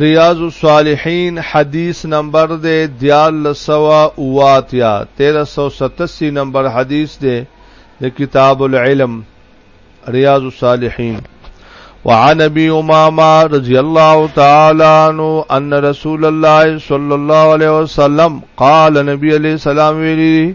ریاض الصالحین حدیث نمبر دے دیال لسوا اواتیا تیرہ سو ستسی نمبر حدیث دے دے کتاب العلم ریاض الصالحین وعن ابي امامه رضي الله تعالى عنه ان رسول الله صلى الله عليه وسلم قال نبي عليه السلام ویلي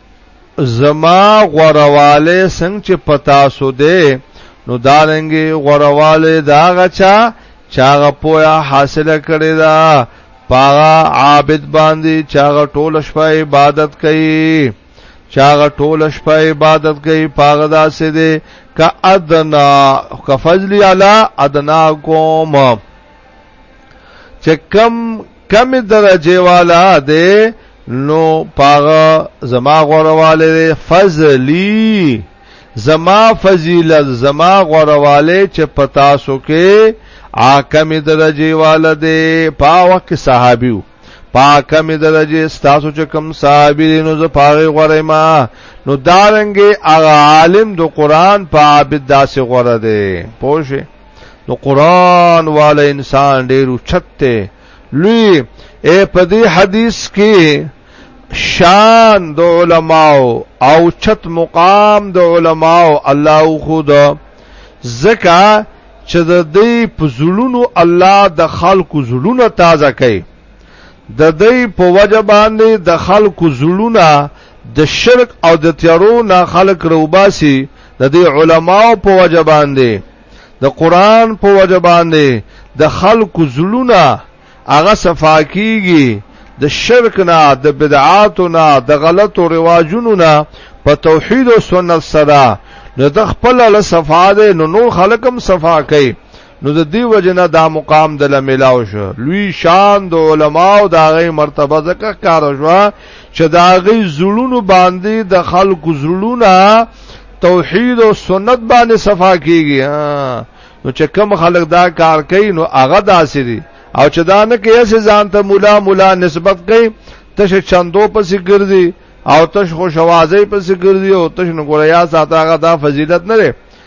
زما غورواله څنګه چې پتا سو دے نو دارنګي غورواله دا غچا چاغه پویا حاصله کړی دا پاغا عابد باندې چاغه ټول شپه عبادت کوي چاغه ټول شپه عبادت کوي پاغه داسې دي ک ادنا ک فضل علی ادنا کوم چې کم کم درجه والا دی نو پاغه زما غورواله دی فضلی زما فضیلت زما غورواله چې پتا سو کې آکم درجه والا دی پاوه کې صحابیو پاکه می درجه ستاسو چې کوم صابرین او زپاره غره ما نو دارنګي اغه عالم د دو قران په عابد داسې غره دی پوه نو قران والا انسان ډیر چته لوی اے په دې حدیث کې شان د علماو او چت مقام د علماو الله خود زکا چې د دې په زړونو الله د خلکو زړونه تازه کوي د دې په وجه باندې د خلکو زړونه د شرک او د تیارو نه خلق روباسي د دې علماو په وجه باندې د قران په وجه باندې د خلکو زلونه هغه صفاکیږي د شرک نه د بدعات نه د غلطو رواجونو نه په توحید او سنت سره نو د خپل له صفاده نو نور خلکم صفا کوي نو د دې وجنه دا مقام د لملاو شو لوی شان د علماو دا غي مرتبه زکه کار شو چې دا غي زړونو باندې د خلکو زړونه توحید او سنت باندې صفا کیږي نو چې کم خلک دا کار کوي نو هغه داسې دي او چې دا نه کوي چې ځان ته مولا مولا نسبت کوي تشه چندو پسې ګرځي او تش خوشوازي پسې ګرځي او تش نګوریا ساته هغه دا فضیلت نه لري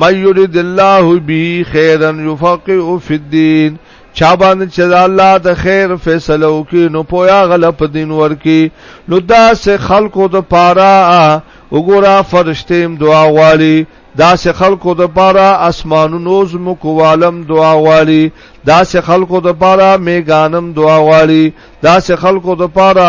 من یرید الله به خیرا یفقه فی الدین چا باندې چې الله د خیر فیصله وکي نو پویا غلط دین ورکی نو دا سه خلکو د پاره وګوره فرشتیم دعا غواړي دا سه خلکو د پاره اسمانونو زمکو عالم دعا غواړي دا سه خلکو د پاره میګانم دعا غواړي دا سه خلکو د پاره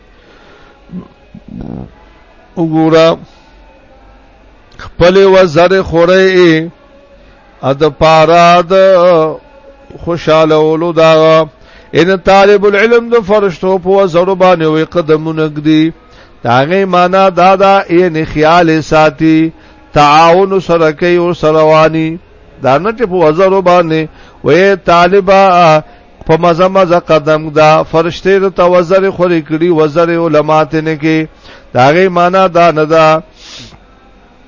وګوره خپل وزر خورې ا د پارا د خوشاله ولو دا ان طالب العلم د فرشتو په وزر باندې وي قدمونه ګدي داغه معنا دا دا ان خیال ساتي تعاون سره کوي او سرواني دا نه چې په وزر باندې وې طالبہ په مزه مزه قدم دا فرشته د توزر خوري کړي وزر علما ته نه کې داغه معنا دا نه دا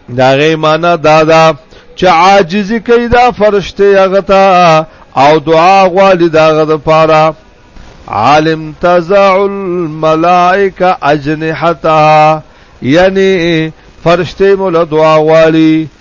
داغه معنا دا دا چې عاجزي کوي دا فرشته هغه ته او دعا غواړي دا غد پاره عالم تزع الملائکه اجنحتها یعنی فرشته مولا دعا غواړي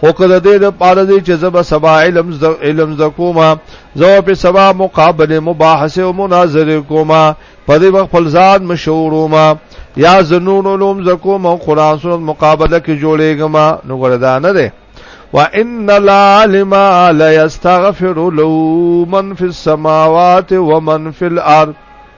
خو که د دې د پاره دی چې زب سبا علم ز علم ز کوما زو په سبا مقابله مباحثه او مناظره کوما په دې وخت خپل ځان مشورو ما یا زنون علوم ز کوما او قران سره مقابله کې جوړېګم نو ګردا نه ده وان العالم لا يستغفر له من في السماوات ومن في الارض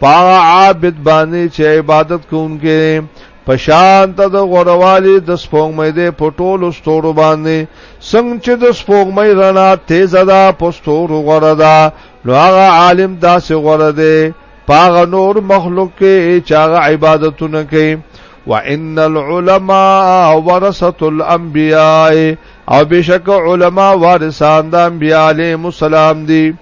پاغه عابد باندې چې عبادت کوونکې پشان ته د غوروالی د سپوږمۍ د پټول ستورو باندې څنګه چې د سپوږمۍ رڼا تیز ده پستور غره ده نو هغه عالم داسې غره ده پاغه نور مخلوق کې چې هغه عبادتونه کوي وان العلماء ورثه الانبیاء او بشک علما وارثان د انبیاء علیهم السلام دي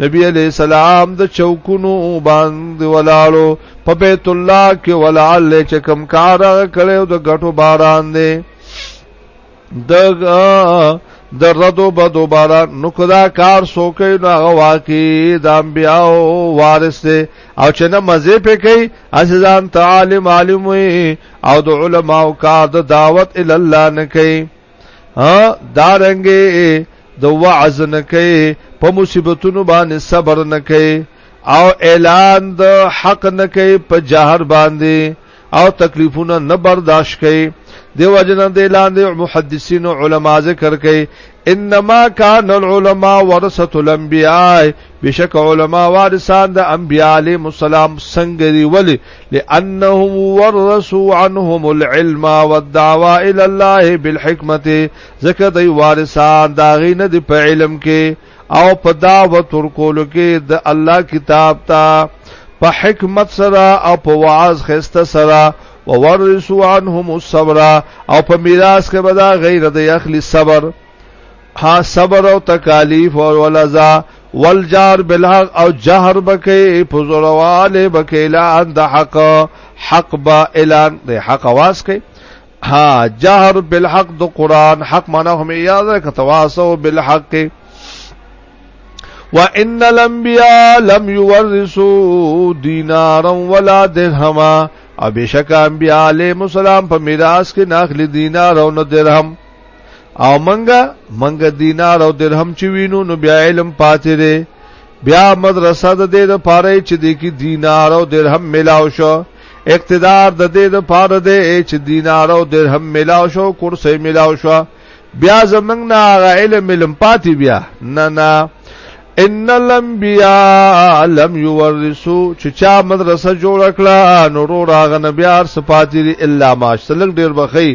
نبی علیہ السلام د چوکونو باندې ولاړو په بیت الله کې ولال چې کم کار کړو د غټو باران دی د د ردو بدو باران نو کدا کار سوکې نو هغه واقعي د انبیاو وارث دی او چې نه مزه پې کوي عزیزان تعالم عالم او د علماو کار د دعوت ال الله نه کوي ها دارنګې د وعظ نه کوي په مصیبتونو باندې صبر نه کوي او اعلان د حق نه کوي په جهر باندې او تکلیفونه نه برداشت کوي دیو جن د اعلان دی محدثین علما ذکر کوي انما کان العلماء ورثه الانبیاء بشک علما وارثان د انبیاء علی مسالم څنګه دی ولی لانهم ورثوا عنهم العلم والدعوه الى الله بالحکمت زکه دی وارثان دا غینه دی په علم کې او په دعوت ورکول کې د الله کتاب ته په حکمت سره او په واعظ خسته سره وورثوا عنهم الصبر او په میراث کې به دا غیر د اخلی صبر ها صبر او تکالیف او ولزا والجار بالحق او جهر بکې پزورواله بکې اعلان د حق حق با اعلان د حق आवाज کې ها جهر بالحق د قران حق معنا هم یاد کړه تواصو بالحق وان الانبیاء لم يورثوا دینارا ولا درهما او بشک انبیاء علیهم السلام په میراث کې ناخلی دینار او نه درهم او منګه منګه دینار او درهم چې وینو نو بیا علم پاتې دی بیا مدرسه د دې د پاره چې د کی دینار او درهم ملاو شو اقتدار د دې د پاره دی چې دینار او درهم ملاو شو کرسي ملاو شو بیا زمنګ نه علم علم پاتې بیا نه نه ان الانبیاء لم یورثو چې چا مدرسه جوړ کړه نورو راغ نبیار صفاتری الا ماشتلک ډیر بخی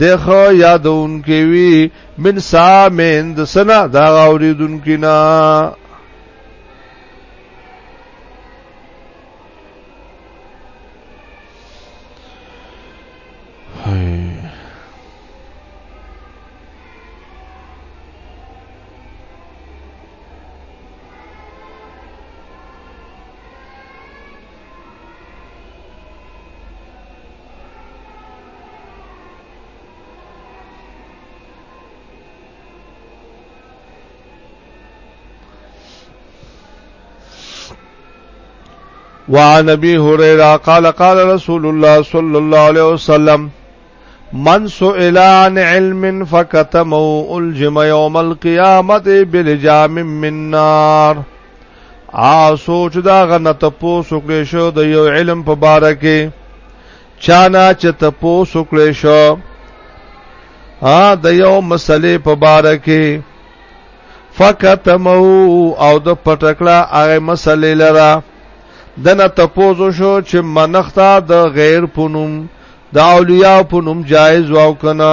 دغه یادون کې وی من سامند سنا دا اوریدون کې نه وعن ابي هريره قال قال رسول الله صلى الله عليه وسلم من سئل عن علم فكتمه الجم يوم القيامه بلجام من نار آ سوچ دا غنه تپوس وکړې شو د یو علم په باره کې چانا چې تپوس وکړې شو ها د یو مسلې په باره کې فکتمو او د پټکړه هغه مسلې لره دنه تپوس شو چې منختا د غیر پونم د اولیاء پونم جایز واو کنه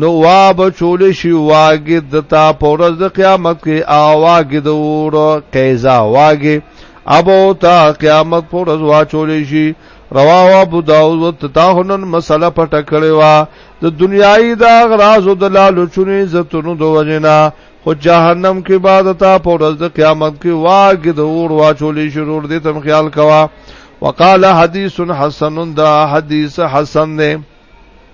نو وا بچول شي واګي د تا پورز د قیامت کې اواګي د اور قیزا واګي ابو تا قیامت پورز واچول شي رواه ابو داود و تتاهنن مسله پټ کړي وا د دنیایي دا غراز او د لالو چونی زتونو د وجنا خو جهنم کې بعد تا پورز د قیامت کې واګي د اور واچول شي ورور دې تم خیال کوا وقال حدیث حسن دا حدیث حسن نه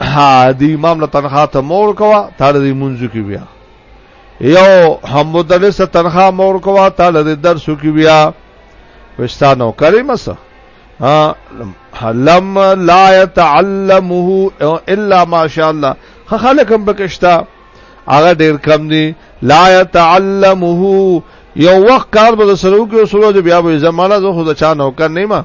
ها دی امام له تنخواه ته مور کوا تا د منځو کې بیا یو هم مدرس تنخواه مور کوا تا د درسو کې بیا وستانو کریم سره لم لا يتعلمه الا ما شاء الله خلک هم بکشتا هغه ډیر کم دي لا يتعلمه یو وخت کار به سره وکړو سره بیا به زمانہ زه خو د چا نوکر نیمه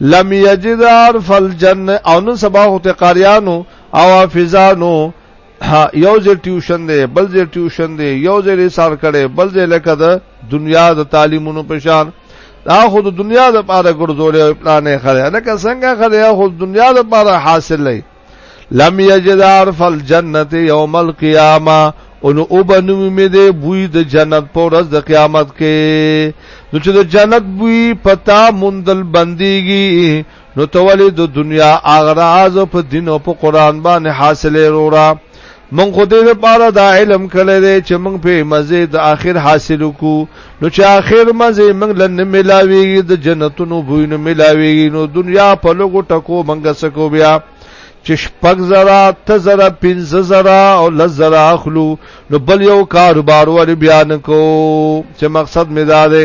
لم یجد عرف الجنه او نن سبا هو ته قاریانو او حافظانو یو ځای ټیوشن دی بل ځای ټیوشن دی یو ځای رسال کړي بل ځای لکه د دنیا د تعلیمونو په شان دا خو د دنیا د پاره ګرځولې پلانې خره لکه څنګه خره خو د دنیا د پاره حاصل لې لم یجد عرف الجنت یوم القیامه او نو وبنوي مې دې بوی د جنت په ورځ د قیامت کې نو چې د جنت بوی پتا مندل بنديږي نو تولې د دنیا اغراض په دین او په قران باندې حاصلې رورا مونږ خو دې لپاره دا علم کړی دی چې مونږ په مزه د آخر حاصل کو نو چې آخر مزه مونږ لن ملاويږي د جنتونو بوینه ملاويږي نو دنیا په لګو ټکو مونږ سکو بیا چې شپږ زرا ته زرا پنځه زرا او لس زرا اخلو نو بل یو کاروبار ور بیان کو چې مقصد مې دا دی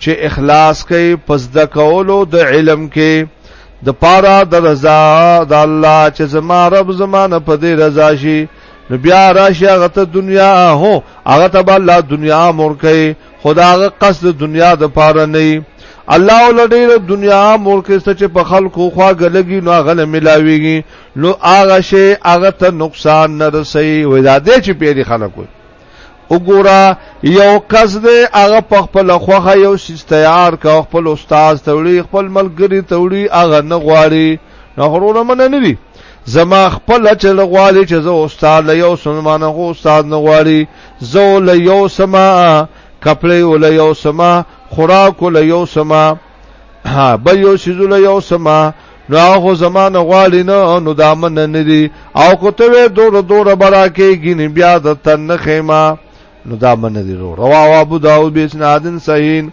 چې اخلاص کوي پس د کولو د علم کې د پاره د رضا د الله چې زما رب زمانه په دې رضا شي نو بیا راشي هغه ته دنیا هو هغه ته الله دنیا مور کوي خداغه قصد دنیا د پاره نه الله ولډیر دنیا مور کې څه چې په خلکو خوا غلګي نو هغه نه ملاويږي نو هغه شی هغه ته نقصان نه رسي وې دا دې چې پیری خلکو وګوره یو کس دی هغه په خپل خوخه یو سیس تیار کا خپل استاد توړي خپل ملګری توړي هغه نه غواړي نو غرونه من نه دي زما خپل چل غواړي چې زه استاد له یو سلمانه غو استاد نه غواړي زو له یو سما کپړې ول یو سما خوراک ول یو سما ها بل یو سیزول یو سما نو هغه زمانه غواړي نه نو دا من نه دي او کوته دور دور برا کې ګینه بیا د تن خیمه نو دا من نه دي رواه ابو داود بسنادن صحیح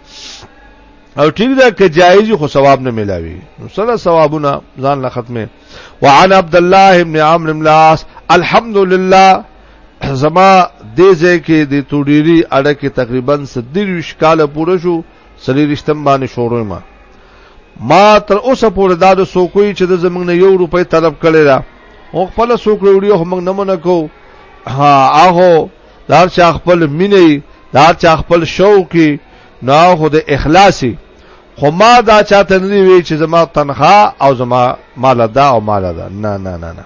او ټیک دا که جایز خو ثواب نه ملاوي نو سره ثوابونه ځان له ختمه وعن عبد الله ابن عمرو بن العاص الحمدلله زما دې ځای کې د توډيري اړه کې تقریبا 27 کال پوره شو سلیریشتم باندې شروع ما ما تر اوسه پورې دا د سوکوي چې د زمنګ نه یو روپۍ طلب کړی دا او خپل سوک وروړي هم نه مونږ کو ها اهو دا چې خپل مینې دا چې خپل شوقي نه خو د اخلاصي خو ما دا چاته نه وی چې زما تنخواه او زما مال ده او مال ده نه نه نه نه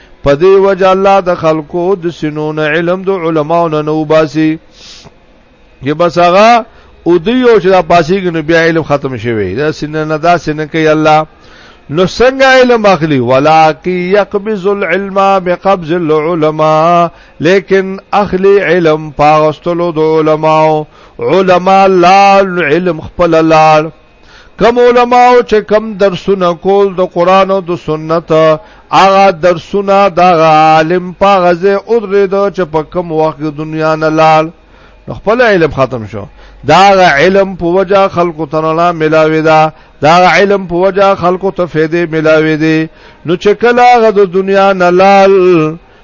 په دې وجه الله د خلکو د سنون علم د علماو نه نو باسي چې بس هغه او دی او چې دا پاسیږي نو بیا علم ختم شوی دا سینه نه دا سینه کوي الله نو څنګه علم اخلي ولکن يقبض العلم بقبض العلماء لیکن اخلي علم پاغستلو د علماو علما لال علم خپل لال کم علماء چې کم درسونه کول د قران او د سنت هغه درسونه د عالم په غزه او درید چې په کم وخت دنیا نه لال نو خپل علم ختم شو دا علم په وجا خلکو تنلا ملاوي دا دا علم په وجا خلکو ته فائدې ملاوي دي نو چې کله غد دنیا نه لال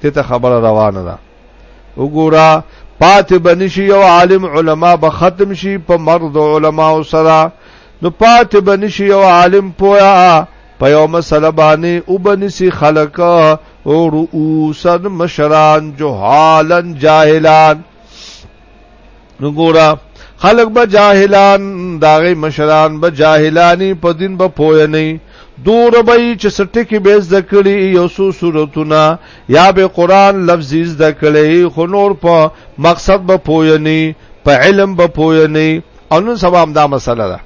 ته ته خبره روانه ده وګوره پات بنشي یو عالم علما به ختم شي په مرد علما سره نو پات بنشي یو عالم پویا په یو مسله باندې وبنسي خلق او رؤوسن مشران جهالن جاهلان نو ګورا خلق به جاهلان داغه مشران به جاهلانی په دین به پوه نه دور به چې سټکی به ذکرې یو سو صورتونه یا به قران لفظي ذکرې خو نور په مقصد به پوه نه په علم به پوه نه او نن سبا هم دا مسله ده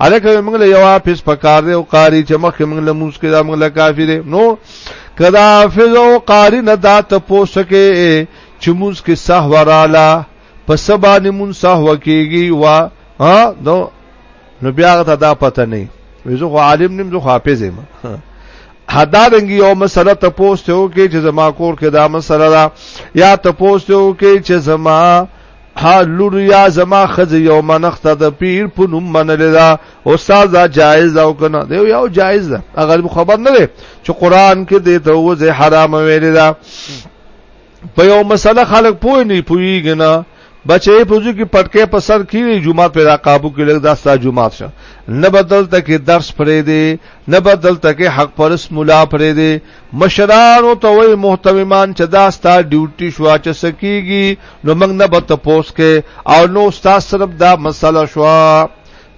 الکه موږ له یو حافظ پکار دی او قاری چې مخکې موږ له موس کې دا موږ له کافر نو کدا حافظ او قاری نه دا ته پوسکه چې موس کې سهوراله په سبا نه مون سهو کیږي وا ها نو نو بیا ته دا پته نه وي زه خو عالم نیم زه حافظ یم حدا رنګ یو مسله ته پوسټ یو کې چې زما کور کې دا مسله ده یا ته پوسټ یو کې چې زما ها لور یا زما خز یو منخته د پیر په نوم منل دا استاد دا جایز دا کنه دی یو جایز ده اگر خبر نه ده چې قران کې دې ته وځي حرام ویل ده په یو مسله خلک پوه نه پويږي نه بچې په ځو کې پټکې په سر کې جمعه پیدا قابو کې لګ داستا جمعه شه نه بدل تک درس پرې دی نه بدل تک حق پرس مولا پرې دی مشران او توي محتممان چې داستا ډیوټي شو چې سکیږي نو موږ نه بت پوس کې او نو استاد صرف دا مسله شو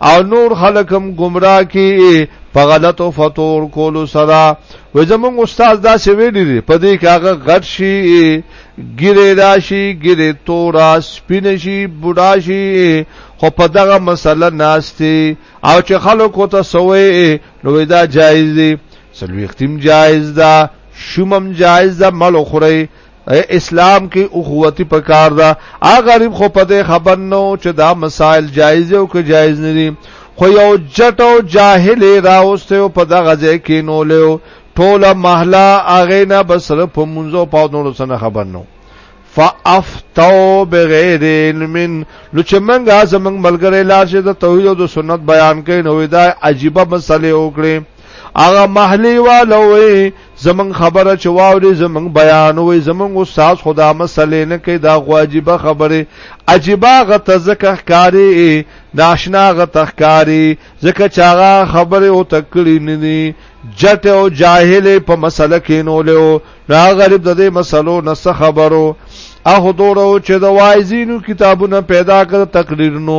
او نور خلکم گمراه کی په غلط او فطور کولو سره و زمونږ استاد دا څه ویلی دی په دې کې هغه غټ شي ګیره راشي ګیره تورا سپین شي بوډا شي خو په دغه مسله ناشتي او چې خلکو ته سوې نو دا جایز دی سلوختیم جایز ده شومم جایز ده مل خوري اسلام کې اخوتی پکار دا ا غریب خو په دې خبر نو چې دا مسائل جایز او که جایز نه دي خو یو جټ او جاهل راوسته او په دغه ځای کې نو له ټوله محله اغه نه بسره په منځو پاو نور سره خبر نو فافتو بغیر علم نو چې منګه زمنګ ملګری لاشه د توحید او سنت بیان کین نو دا عجیب مسله وکړي هغه محلی والوي زمون خبره چواوري زمون بیان وي زمون استاد خدا مسلې نه کوي دا واجبہ خبره عجيبه غته زکه ښکاری ناشنا غته ښکاری زکه چاغه خبره او تکړی نه دي جټ او جاهل په مسله کې نو له را غریب د دې مسلو نه خبرو اخو دورو چې د وایزینو کتابونه پیدا کړ تقریرونو